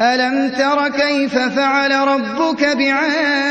أَلَمْ تَرَ كَيْفَ فَعَلَ رَبُّكَ بِعَادٍ